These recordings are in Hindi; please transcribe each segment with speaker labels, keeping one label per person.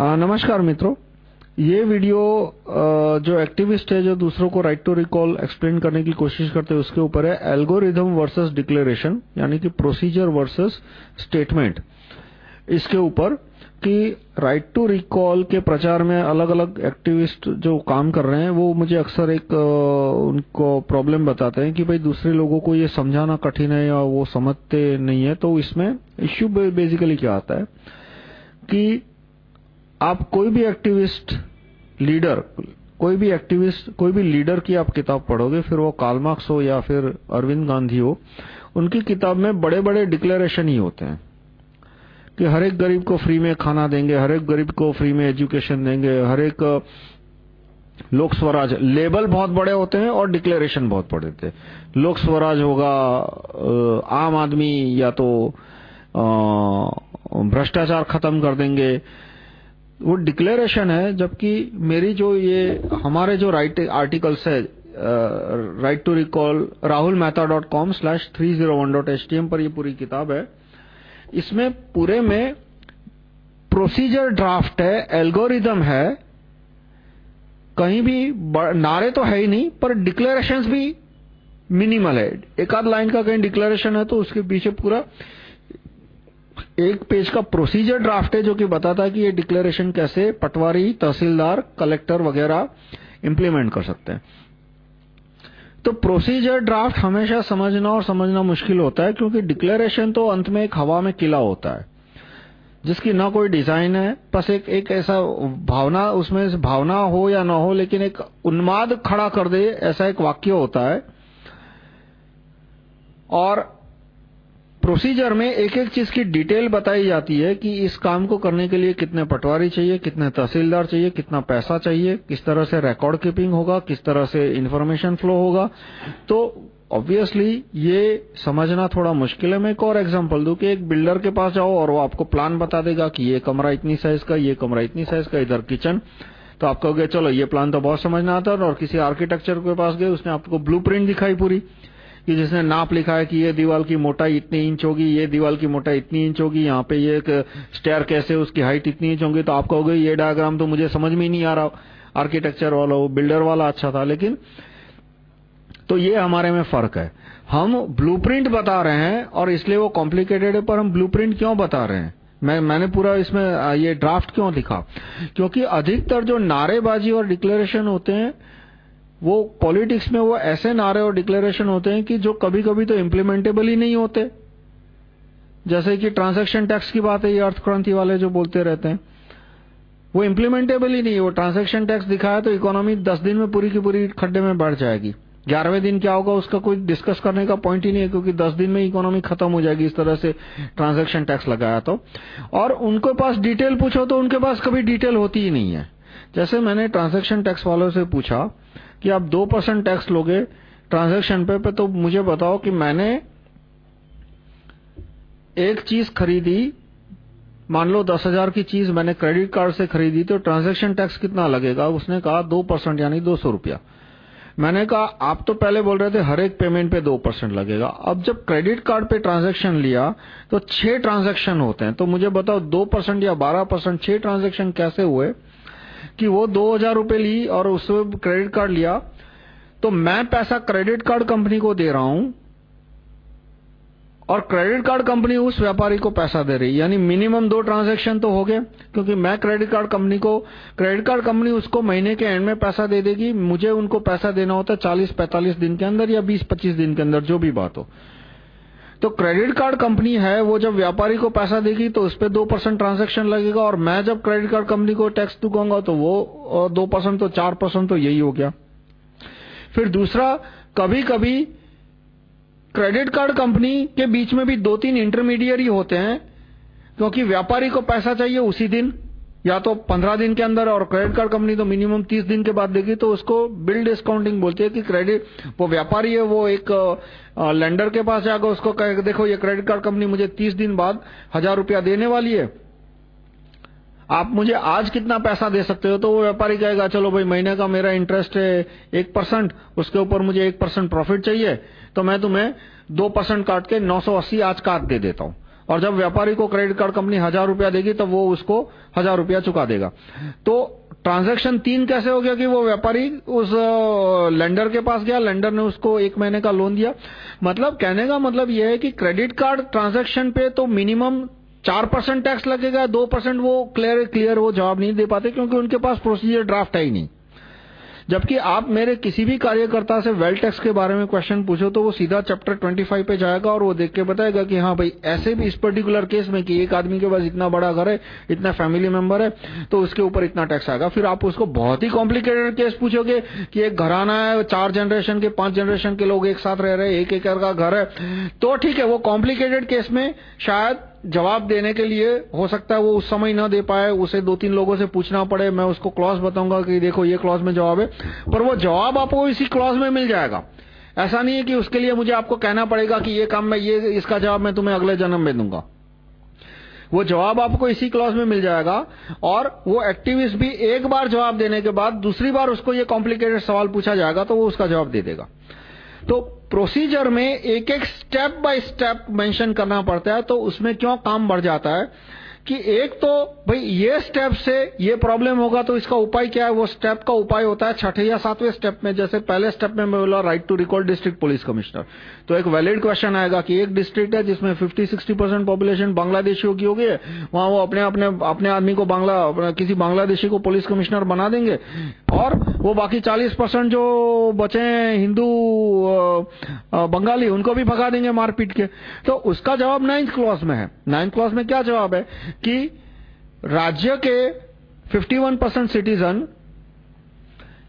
Speaker 1: नमस्कार मित्रों। ये वीडियो जो एक्टिविस्ट है, जो दूसरों को राइट टू रिकॉल एक्सप्लेन करने की कोशिश करते हैं, उसके ऊपर है एल्गोरिथम वर्सेस डिक्लेरेशन यानी कि प्रोसीजर वर्सेस स्टेटमेंट इसके ऊपर कि राइट टू रिकॉल के प्रचार में अलग-अलग एक्टिविस्ट जो काम कर रहे हैं, वो मुझे अक्सर एक उनको प्रॉब्लम बताते हैं कि भाई दूसरे लोगों को ये समझाना कठिन है या वो समझते नहीं है तो इसमें इश्यू बेसिकली क्या आता है कि आप कोई भी एक्टिविस्ट लीडर कोई भी एक्टिविस्ट कोई भी लीडर की आप किताब पढ़ोगे, फिर वो कार्ल मार्क्स हो या फिर अरविंद गांधी हो, उनकी किताब में बड़े-बड़े डिक्लेरेशन ही होते हैं कि हर एक गरीब को फ्री में खाना देंगे, हर एक गरीब को फ्री में एजुकेशन देंगे, हर एक लोक स्वराज लेबल बहुत बड़े होते हैं और डिक्लेरेशन बहुत बड़े थे लोक स्वराज होगा आम आदमी या तो भ्रष्टाचार खत्म कर देंगे वो डिक्लेरेशन है, जबकि मेरी जो ये, हमारे जो राइट आर्टिकल्स है right to recall Rahul Mehta dot com slash three zero one dot H T M पर ये पूरी किताब है। इसमें पूरे में प्रोसीजर ड्राफ्ट है एल्गोरिदम है। कहीं भी नारे तो है ही नहीं, पर डिक्लेरेशंस भी मिनिमल है। एक आध लाइन का कहीं डिक्लेरेशन है तो उसके पीछे पूरा एक पेज का प्रोसीजर ड्राफ्ट है जो कि बताता है कि ये डिक्लेरेशन कैसे पटवारी, तहसीलदार कलेक्टर वगैरह इंप्लीमेंट कर सकते हैं। तो प्रोसीजर ड्राफ्ट हमेशा समझना और समझना मुश्किल होता है क्योंकि डिक्लेरेशन तो अंत में एक हवा में किला होता है, जिसकी ना कोई डिज़ाइन है, बस एक एक ऐसा भावना, उसमें भावना हो या ना हो, लेकिन एक उन्माद खड़ा कर दे, ऐसा एक वाक्य होता है। और प्रोसीजर में एक एक चीज़ की डिटेल बताई जाती है कि इस काम को करने के लिए कितने पटवारी चाहिए, कितने तहसीलदार चाहिए, कितना पैसा चाहिए, किस तरह से रिकॉर्ड कीपिंग होगा, किस तरह से इंफॉर्मेशन फ्लो होगा। तो ऑब्वियसली ये समझना थोड़ा मुश्किल है। मैं एक और एग्जांपल दूँ कि एक बिल्डर के पास जाओ और वो आपको प्लान बता देगा कि ये कमरा इतनी साइज़ का, ये कमरा इतनी साइज़ का, इधर किचन तो आप कहोगे, चलो, ये प्लान तो बहुत समझना आता है और किसी आर्किटेक्चर के पास गए, उसने आपको ब्लूप्रिंट दिखाई पूरी। कि जिसने नाप लिखा है कि ये दीवार की मोटाई इतनी इंच होगी, ये दीवार की मोटाई इतनी इंच होगी, यहाँ पे ये स्टेयर कैसे उसकी हाइट इतनी इंच होगी तो आप कहोगे ये डायग्राम तो मुझे समझ में ही नहीं आ रहा आर्किटेक्चर वाला वो बिल्डर वाला अच्छा था, लेकिन तो ये हमारे में फ़र्क है। हम ब्लूप्रिंट बता रहे हैं और इसलिए वो कॉम्प्लिकेटेड है, पर हम ब्लूप्रिंट क्यों बता रहे हैं? मैं, मैंने पूरा इसमें, ये ड्राफ्ट क्यों लिखा? क्योंकि अधिकतर जो नारेबाजी और डिक्लेरेशन होते हैं वो पॉलिटिक्स में वो ऐसे नारे और डिक्लेरेशन होते हैं कि जो कभी-कभी तो इम्प्लीमेंटेबल ही नहीं होते। जैसे कि ट्रांजैक्शन टैक्स की बात है, ये अर्थ क्रांति वाले जो बोलते रहते हैं। वो इम्प्लीमेंटेबल ही नहीं वो ट्रांजैक्शन टैक्स दिखाया तो इकोनॉमी दस दिन में पूरी की पूरी खड्डे में बढ़ जाएगी। ग्यारहवें दिन क्या होगा, उसका कोई डिस्कस करने का पॉइंट ही नहीं है, क्योंकि दस दिन में इकोनॉमी खत्म हो जाएगी इस तरह से ट्रांजैक्शन टैक्स लगाया तो। और उनके पास डिटेल पूछो तो उनके पास कभी डिटेल होती ही नहीं है। जैसे मैंने ट्रांजैक्शन टैक्स वालों से पूछा कि आप दो परसेंट टैक्स लोगे ट्रांजैक्शन पे पे तो मुझे बताओ कि मैंने एक चीज़ खरीदी, मान लो दस हज़ार की चीज़ मैंने क्रेडिट कार्ड से खरीदी तो ट्रांजैक्शन टैक्स कितना लगेगा? उसने कहा दो परसेंट यानी दो सौ रुपया। मैंने कहा, आप तो पहले बोल रहे थे हर एक पेमेंट पे दो परसेंट लगेगा। अब जब क्रेडिट कार्ड पे ट्रांजैक्शन लिया तो छह ट्रांजैक्शन होते हैं। तो मुझे बताओ दो परसेंट या बारह परसेंट छह ट्रांजैक्शन कैसे हुए? कि वो दो हज़ार रुपए ली और उससे क्रेडिट कार्ड लिया तो मैं पैसा क्रेडिट कार्ड कंपनी को दे रहा हूँ और क्रेडिट कार्ड कंपनी उस व्यापारी को पैसा दे रही यानी मिनिमम दो ट्रांजैक्शन तो हो गए, क्योंकि मैं क्रेडिट कार्ड कंपनी को क्रेडिट कार्ड कंपनी उसको महीने के एंड में पैसा दे देगी, मुझे उनको पैसा देना होता है चालीस पैंतालीस दिन के अंदर या बीस पच्चीस दिन के अंदर, जो भी बात हो। तो क्रेडिट कार्ड कंपनी है, वो जब व्यापारी को पैसा देगी तो उस पर दो परसेंट ट्रांजेक्शन लगेगा और मैं जब क्रेडिट कार्ड कंपनी को टैक्स दूँगा तो वो दो परसेंट तो चार परसेंट तो यही हो गया। फिर दूसरा कभी कभी क्रेडिट कार्ड कंपनी के बीच में भी दो तीन इंटरमीडियरी होते हैं, क्योंकि व्यापारी को पैसा चाहिए उसी दिन। या तो पंद्रह दिन के अंदर और क्रेडिट कार्ड कंपनी तो मिनिमम तीस दिन के बाद देगी तो उसको बिल डिस्काउंटिंग बोलती है कि क्रेडिट वो व्यापारी है, वो एक लेंडर के पास जाकर उसको कहे देखो ये क्रेडिट कार्ड कंपनी मुझे तीस दिन बाद हज़ार रुपया देने वाली है। आप मुझे आज कितना पैसा दे सकते हो? तो वो व्यापारी कहेगा, चलो भाई, महीने का मेरा इंटरेस्ट है एक परसेंट उसके ऊपर मुझे एक परसेंट प्रॉफिट चाहिए तो मैं तुम्हें दो परसेंट काट के नौ सौ अस्सी आज काट दे देता हूँ। और जब व्यापारी को क्रेडिट कार्ड कंपनी हज़ार रुपया देगी, तब वो उसको हज़ार रुपया चुका देगा। तो ट्रांजैक्शन तीन कैसे हो गया कि वो व्यापारी उस लेंडर के पास गया, लेंडर ने उसको एक महीने का लोन दिया। मतलब कहने का मतलब यह है कि क्रेडिट कार्ड ट्रांजैक्शन पे तो मिनिमम चार परसेंट टैक्स लगेगा, दो परसेंट वो क्लियर क्लियर वो जवाब नहीं दे पाते क्योंकि उनके पास प्रोसीजर ड्राफ्ट है ही नहीं। जबकि आप मेरे किसी भी कार्यकर्ता से वेल टैक्स के बारे में क्वेश्चन पूछो तो वो सीधा चैप्टर 25 पे जाएगा और वो देख के बताएगा कि हाँ भाई, ऐसे भी इस पर्टिकुलर केस में कि एक आदमी के पास इतना बड़ा घर है, इतना फैमिली मेंबर है तो उसके ऊपर इतना टैक्स आएगा। फिर आप उसको बहुत ही कॉम्प्लिकेटेड केस पूछोगे कि एक घराना है, चार जनरेशन के, पाँच जनरेशन के लोग एक साथ रह रहे हैं एक एकड़ का घर है तो ठीक है, वो कॉम्प्लिकेटेड केस में शायद जवाब देने के लिए हो सकता है वो उस समय ना दे पाए, उसे दो तीन लोगों से पूछना पड़े, मैं उसको क्लॉज बताऊँगा कि देखो ये क्लॉज में जवाब है। पर वो जवाब आपको इसी क्लॉज में मिल जाएगा। ऐसा नहीं है कि उसके लिए मुझे आपको कहना पड़ेगा कि ये काम मैं, ये, इसका जवाब मैं तुम्हें अगले जन्म में दूँगा। वो जवाब आपको इसी क्लॉज में मिल जाएगा और वो एक्टिविस्ट भी एक बार जवाब देने के बाद दूसरी बार उसको ये कॉम्प्लिकेटेड सवाल पूछा जाएगा तो वो उसका जवाब दे देगा। तो प्रोसीजर में एक एक स्टेप बाय स्टेप मेंशन करना पड़ता है तो उसमें क्यों काम बढ़ जाता है? कि एक तो भाई ये स्टेप से ये प्रॉब्लम होगा तो इसका उपाय क्या है? वो स्टेप का उपाय होता है छठे या सातवें स्टेप में। जैसे पहले स्टेप में मैं बोला right to recall district police commissioner तो एक वैलिड क्वेश्चन आएगा कि एक डिस्ट्रिक्ट है जिसमें 50-60 परसेंट पॉपुलेशन बांग्लादेशियों की होगी, वहाँ वो अपने अपने अपने आदमी को बांग्ला, किसी बांग्लादेशी को पुलिस कमिश्नर बना देंगे। और वो बाकी 40 परसेंट जो बचे हैं, हिंदू बंगाली, उनको भी भगा देंगे मारपीट के। तो उसका जवाब नाइन्थ क्लॉज में है। नाइन्थ क्लॉज में क्या जवाब है? कि राज्य के 51 परसेंट सिटीजन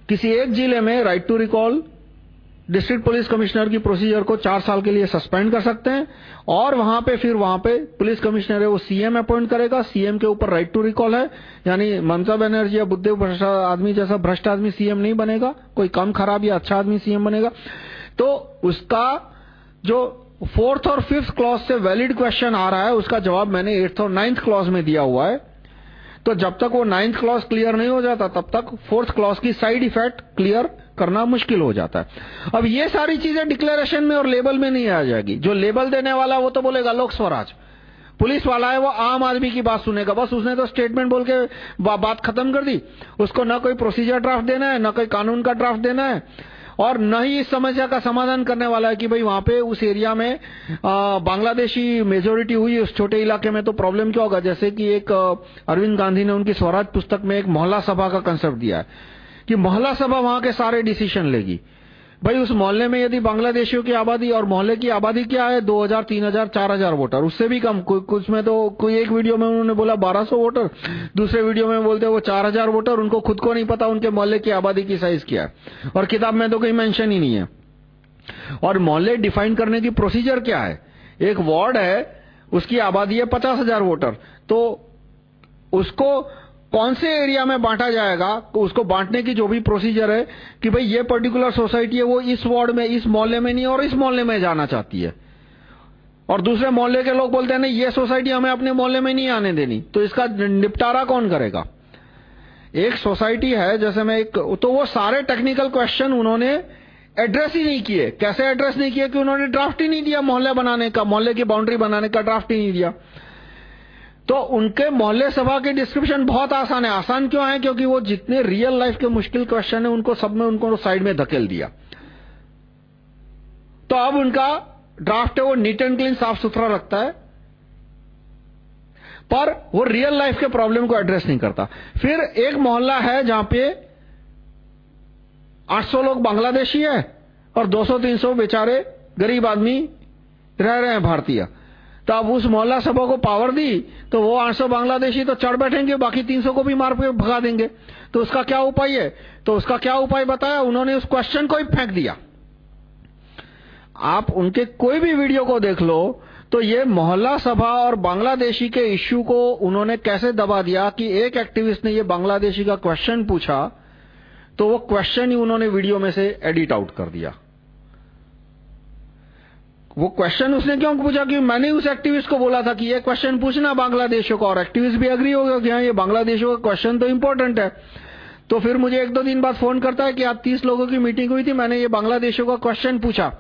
Speaker 1: किसी एक ज़िले में right to recall district police commissioner की प्रोसीजर को चार साल के लिए सस्पेंड कर सकते हैं और वहाँ पे फिर वहाँ पे पुलिस कमिश्नर है वो सीएम अपॉइंट करेगा। सीएम के ऊपर राइट टू रिकॉल है। यानी ममता बनर्जी या बुद्धदेव आदमी जैसा भ्रष्ट आदमी सीएम नहीं बनेगा। कोई कम खराब या अच्छा आदमी सीएम बनेगा। तो उसका जो फोर्थ और फिफ्थ क्लॉज से वैलिड क्वेश्चन आ रहा है उसका जवाब मैंने एट्थ और नाइन्थ क्लॉज में दिया हुआ है। तो जब तक वो नाइन्थ क्लॉज क्लियर नहीं हो जाता तब तक फोर्थ क्लॉज की साइड इफ़ेक्ट क्लियर करना मुश्किल हो जाता है। अब ये सारी चीज़ें डिक्लेरेशन में और लेबल में नहीं आ जाएगी। जो लेबल देने वाला वो तो बोलेगा लोक स्वराज पुलिस वाला है वो आम आदमी की बात सुनेगा। बस उसने तो स्टेटमेंट बोल के बा, बात खत्म कर दी। उसको ना कोई प्रोसीजर ड्राफ्ट देना है ना कोई कानून का ड्राफ्ट देना है और न ही इस समस्या का समाधान करने वाला है कि भाई वहाँ पे उस एरिया में बांग्लादेशी मेजोरिटी हुई, उस छोटे इलाके में तो प्रॉब्लम क्या होगा? जैसे कि एक अरविंद गांधी ने उनकी स्वराज पुस्तक में एक मोहल्ला सभा का कंसेप्ट दिया है कि मोहल्ला सभा वहाँ के सारे डिसीज़न लेगी। भाई उस मोहल्ले में यदि बांग्लादेशियों की आबादी और मोहल्ले की आबादी क्या है? 2000, 3000, 4000 वोटर। उससे भी कम। कुछ में तो कोई एक वीडियो में उन्होंने बोला 1200 वोटर। दूसरे वीडियो में बोलते वो 4000 वोटर। उनको खुद को नहीं पता उनके मोहल्ले की आबादी की साइज़ क्या है। और किताब में तो कोई मेंशन ही नहीं है। और मोहल्ले डिफाइन करने की प्रोसीजर क्या है? एक वार्ड है उसकी आबादी है पचास वोटर। तो उसको कौन से एरिया में बांटा जाएगा? उसको बांटने की जो भी प्रोसीजर है कि भाई ये पर्टिकुलर सोसाइटी है, वो इस वार्ड में, इस मोहल्ले में नहीं और इस मोहल्ले में जाना चाहती है। और दूसरे मोहल्ले के लोग बोलते हैं ना ये सोसाइटी हमें अपने मोहल्ले में नहीं आने देनी। तो इसका निपटारा कौन करेगा? एक सोसाइटी है, जैसे मैं एक तो वो सारे टेक्निकल क्वेश्चन उन्होंने एड्रेस ही नहीं किए। कैसे एड्रेस नहीं किए? कि उन्होंने ड्राफ्ट ही नहीं दिया मोहल्ले बनाने का, मोहल्ले की बाउंड्री बनाने का ड्राफ्ट ही नहीं दिया। तो उनके मोहल्ले सभा के डिस्क्रिप्शन बहुत आसान है। आसान क्यों है? क्योंकि वो जितने रियल लाइफ के मुश्किल क्वेश्चन है, उनको सब में उनको साइड में धकेल दिया। तो अब उनका ड्राफ्ट है, वो नीट एंड क्लीन साफ़ सुथरा रखता है। पर वो रियल लाइफ के प्रॉब्लम को एड्रेस नहीं करता। फिर एक मोहल्ला है जहाँ पे 800 लोग बांग्लादेशी है और 200-300 बेचारे गरीब आदमी रह रहे हैं, भारतीय। तो अब उस मोहल्ला सभा को पावर दी तो वो 800 बांग्लादेशी तो चढ़ बैठेंगे, बाकी 300 को भी मार के भगा देंगे। तो उसका क्या उपाय है? तो उसका क्या उपाय बताया? उन्होंने उस क्वेश्चन को ही फेंक दिया। आप उनके कोई भी वीडियो को देख लो तो ये मोहल्ला सभा और बांग्लादेशी के इश्यू को उन्होंने कैसे दबा दिया कि एक एक्टिविस्ट ने ये बांग्लादेशी का क्वेश्चन पूछा तो वो क्वेश्चन ही उन्होंने वीडियो में से एडिट आउट कर दिया। वो क्वेश्चन उसने क्यों पूछा कि मैंने उस एक्टिविस्ट को बोला था कि ये क्वेश्चन पूछना बांग्लादेशों को, और एक्टिविस्ट भी अग्री हो गया कि हाँ ये बांग्लादेशों का क्वेश्चन तो इम्पोर्टेंट है। तो फिर मुझे एक दो दिन बाद फ़ोन करता है कि आप तीस लोगों की मीटिंग हुई थी, मैंने ये बांग्लादेशों का क्वेश्चन पूछा।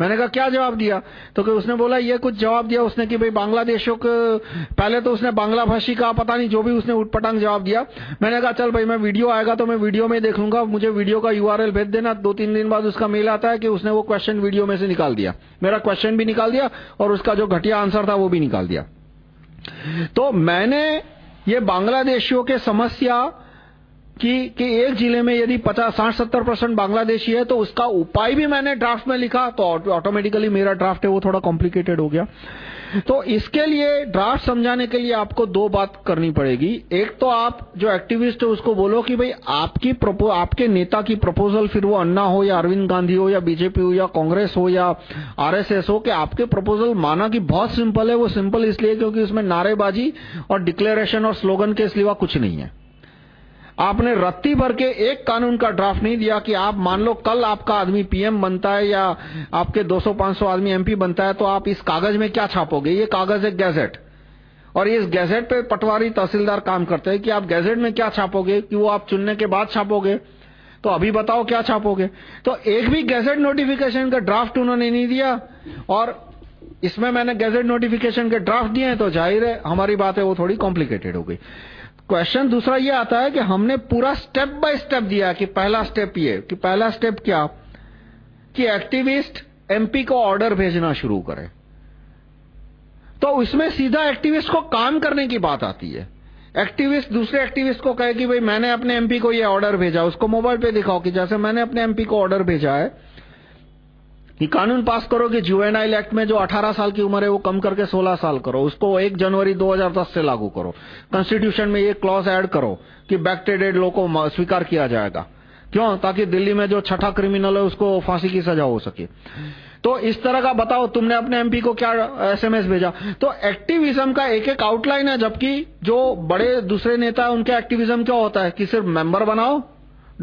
Speaker 1: मैंने कहा, क्या जवाब दिया? तो कि उसने बोला, ये कुछ जवाब दिया उसने कि भाई बांग्लादेशों को, पहले तो उसने बांग्ला भाषी कहा पता नहीं जो भी उसने उठपटांग जवाब दिया। मैंने कहा, चल भाई, मैं वीडियो आएगा तो मैं वीडियो में देख लूँगा, मुझे वीडियो का यूआरएल भेज देना दो तीन दिन बाद उसका मेल आता है कि उसने वो क्वेश्चन वीडियो में से निकाल दिया। मेरा क्वेश्चन भी निकाल दिया और उसका जो घटिया आंसर था वो भी निकाल दिया। तो मैंने ये बांग्लादेशियों के समस्या कि, कि एक ज़िले में यदि 50 60 70 परसेंट बांग्लादेशी है तो उसका उपाय भी मैंने ड्राफ्ट में लिखा तो ऑटोमेटिकली मेरा ड्राफ्ट है वो थोड़ा कॉम्प्लिकेटेड हो गया। तो इसके लिए ड्राफ्ट समझाने के लिए आपको दो बात करनी पड़ेगी। एक तो आप जो एक्टिविस्ट है उसको बोलो कि भाई आपकी आपके नेता की प्रपोजल फिर वो अन्ना हो या अरविंद गांधी हो या बीजेपी हो या कांग्रेस हो या आरएसएस हो कि आपके प्रपोजल माना कि बहुत सिंपल है वो सिंपल इसलिए क्योंकि उसमें नारेबाजी और डिक्लेरेशन और स्लोगन के सिवा कुछ नहीं है। आपने रत्ती भर के एक कानून का ड्राफ्ट नहीं दिया कि आप मान लो कल आपका आदमी पीएम बनता है या आपके 200-500 आदमी एमपी बनता है तो आप इस कागज़ में क्या छापोगे? ये कागज़ है गैजेट। और इस गैजेट पे पटवारी तहसीलदार काम करते हैं कि आप गैजेट में क्या छापोगे? कि वो आप चुनने के बाद छापोगे? तो अभी बताओ क्या छापोगे? तो एक भी गैजेट नोटिफिकेशन का ड्राफ्ट उन्होंने नहीं दिया। और इसमें मैंने गैजेट नोटिफिकेशन के ड्राफ्ट दिए हैं तो ज़ाहिर है, हमारी बात है वो थोड़ी कॉम्प्लिकेटेड हो गई। क्वेश्चन दूसरा ये आता है कि हमने पूरा स्टेप बाय स्टेप दिया कि पहला स्टेप ये, कि पहला स्टेप क्या? कि एक्टिविस्ट एमपी को ऑर्डर भेजना शुरू करे। तो उसमें सीधा एक्टिविस्ट को काम करने की बात आती है। एक्टिविस्ट, दूसरे एक्टिविस्ट को कहे कि भाई, मैंने अपने एमपी को ये ऑर्डर भेजा, उसको मोबाइल पे दिखाओ कि जैसे मैंने अपने एमपी को ऑर्डर भेजा है कि कानून पास करो कि जुवेनाइल एक्ट में जो 18 साल की उम्र है, वो कम करके 16 साल करो। उसको 1 जनवरी 2010 से लागू करो। कॉन्स्टिट्यूशन में ये क्लॉज ऐड करो कि बैकटेडेड लोगों को स्वीकार किया जाएगा। क्यों? ताकि दिल्ली में जो छठा क्रिमिनल है, उसको फांसी की सजा हो सके। तो इस तरह का बताओ, तुमने अपने एमपी को क्या एसएमएस भेजा? तो एक्टिविज्म का एक एक आउटलाइन है, जबकि जो बड़े दूसरे नेता है, उनके एक्टिविज्म क्या होता है? कि सिर्फ़ मेंबर बनाओ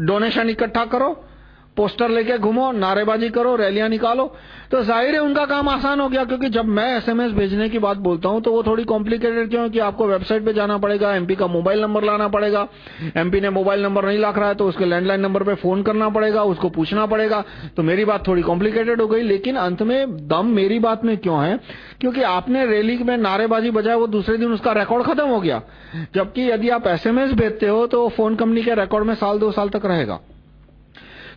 Speaker 1: डोनेशन इकट्ठा करो पोस्टर लेके घूमो, नारेबाजी करो, रैलियाँ निकालो। तो ज़ाहिर है उनका काम आसान हो गया, क्योंकि जब मैं एसएमएस भेजने की बात बोलता हूँ तो वो थोड़ी कॉम्प्लिकेटेड क्यों कि आपको वेबसाइट पे जाना पड़ेगा एमपी का मोबाइल नंबर लाना पड़ेगा। एमपी ने मोबाइल नंबर नहीं लाख रहा है तो उसके लैंडलाइन नंबर पे फ़ोन करना पड़ेगा, उसको पूछना पड़ेगा। तो मेरी बात थोड़ी कॉम्प्लिकेटेड हो गई, लेकिन अंत में दम मेरी बात में क्यों है? क्योंकि आपने रैली में नारेबाजी बजाय वो दूसरे दिन उसका रिकॉर्ड खत्म हो गया। जबकि यदि आप एसएमएस भेजते हो तो फ़ोन कंपनी के रिकॉर्ड में साल, दो साल तक रहेगा।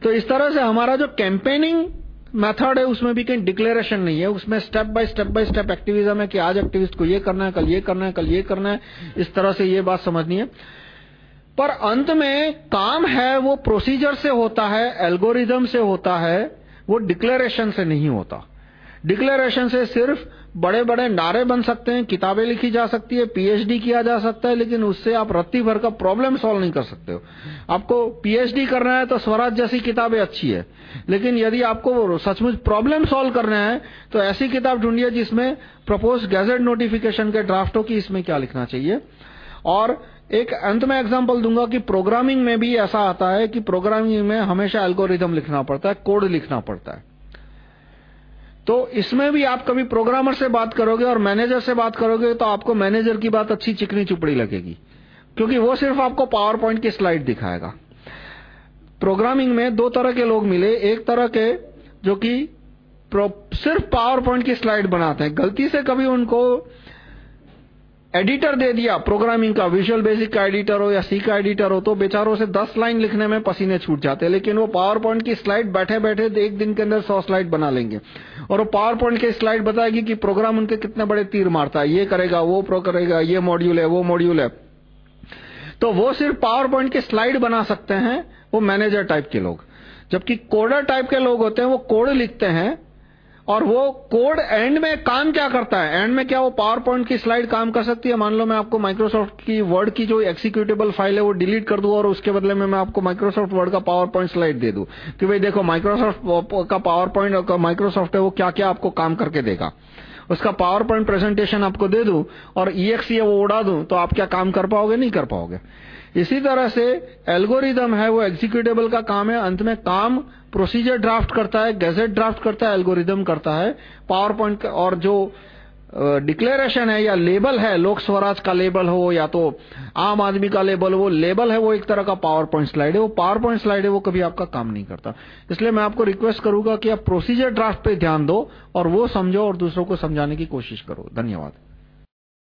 Speaker 1: तो इस तरह से हमारा जो कैंपेनिंग मेथड है, उसमें भी कहीं डिक्लेरेशन नहीं है। उसमें step by step by step activism है कि आज एक्टिविस्ट को ये करना है, कल ये करना है, कल ये करना है। इस तरह से ये बात समझनी है। पर अंत में काम है वो प्रोसीजर से होता है एल्गोरिदम से होता है, वो डिक्लेरेशन से नहीं होता। डिक्लेरेशन से सिर्फ़ बड़े बड़े नारे बन सकते हैं, किताबें लिखी जा सकती है पीएचडी किया जा सकता है, लेकिन उससे आप रत्ती भर का प्रॉब्लम सॉल्व नहीं कर सकते हो। आपको पीएचडी करना है तो स्वराज जैसी किताबें अच्छी है, लेकिन यदि आपको सचमुच प्रॉब्लम सॉल्व करना है तो ऐसी किताब ढूंढिए जिसमें प्रपोज गैजेट नोटिफिकेशन के ड्राफ्टों की इसमें क्या लिखना चाहिए। और एक अंत में एग्जांपल दूँगा कि प्रोग्रामिंग में भी ऐसा आता है कि प्रोग्रामिंग में हमेशा एल्गोरिदम लिखना पड़ता है कोड लिखना पड़ता है। तो इसमें भी आप कभी प्रोग्रामर से बात करोगे और मैनेजर से बात करोगे तो आपको मैनेजर की बात अच्छी चिकनी चुपड़ी लगेगी। क्योंकि वो सिर्फ़ आपको पावर पॉइंट की स्लाइड दिखाएगा। प्रोग्रामिंग में दो तरह के लोग मिले। एक तरह के जो कि सिर्फ़ पावर पॉइंट की स्लाइड बनाते हैं। गलती से कभी उनको एडिटर दे दिया प्रोग्रामिंग का विजुअल बेसिक का एडिटर हो या सी का एडिटर हो तो बेचारों से 10 लाइन लिखने में पसीने छूट जाते हैं। लेकिन वो पावर पॉइंट की स्लाइड बैठे बैठे एक दिन के अंदर 100 स्लाइड बना लेंगे। और वो पावर पॉइंट की स्लाइड बताएगी कि प्रोग्राम उनके कितने बड़े तीर मारता है। ये करेगा, वो प्रो करेगा, ये मॉड्यूल है, वो मॉड्यूल है। तो वो सिर्फ़ पावर पॉइंट की स्लाइड बना सकते हैं, वो मैनेजर टाइप के लोग। जबकि कोडर टाइप के लोग होते हैं, वो कोड लिखते हैं और वो कोड एंड में काम क्या करता है? एंड में क्या वो पावर पॉइंट की स्लाइड काम कर सकती है? मान लो मैं आपको माइक्रोसॉफ्ट की वर्ड की जो एक्सिक्यूटेबल फ़ाइल है वो डिलीट कर दूँ और उसके बदले में मैं आपको माइक्रोसॉफ्ट वर्ड का पावर पॉइंट स्लाइड दे दूँ। कि भाई देखो माइक्रोसॉफ्ट का पावर पॉइंट माइक्रोसॉफ्ट है वो क्या क्या आपको काम करके देगा। उसका पावर पॉइंट प्रेजेंटेशन आपको दे दूँ और ईएक्सी वो उड़ा दूँ तो आप क्या काम कर पाओगे? नहीं कर पाओगे। इसी तरह से एल्गोरिदम है, वो एग्जीक्यूटेबल का काम है, अंत में काम प्रोसीजर ड्राफ्ट करता है गैजेट ड्राफ्ट करता है एल्गोरिदम करता है पावर पॉइंट और जो डिक्लेरेशन है या लेबल है, लोक स्वराज का लेबल हो या तो आम आदमी का लेबल हो लेबल है वो एक तरह का पावर पॉइंट स्लाइड है, वो पावर पॉइंट स्लाइड है, वो कभी आपका काम नहीं करता। इसलिए मैं आपको रिक्वेस्ट करूँगा कि आप प्रोसीजर ड्राफ्ट पे ध्यान दो और वो समझो और दूसरों को समझाने की कोशिश करो। धन्यवाद।